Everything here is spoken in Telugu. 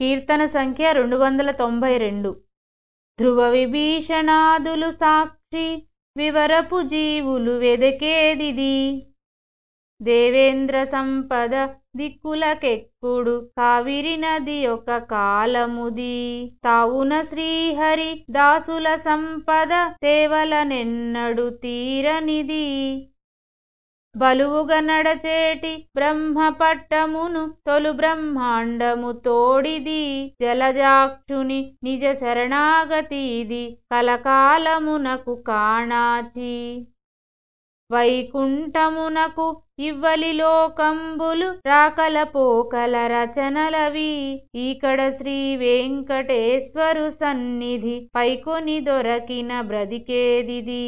కీర్తన సంఖ్య రెండు వందల తొంభై రెండు ధ్రువ విభీషణాదులు సాక్షి వివరపు జీవులు వెదకేదిది? దేవేంద్ర సంపద దిక్కులకెక్కుడు కావిరి నది ఒక కాలముది. తావున శ్రీహరి దాసుల సంపద తేవలనెన్నడు తీరనిది. బలువుగ నడచేటి బ్రహ్మ పట్టమును తొలు బ్రహ్మాండము తోడిది జలజాక్షుని నిజ శరణాగతిది కలకాలమునకు కాణాచి. వైకుంఠమునకు ఇవ్వలి లోకంబులు రాకల పోకల రచనలవి. ఈకడ శ్రీ వెంకటేశ్వరు సన్నిధి పైకొని దొరకిన బ్రదికేదిది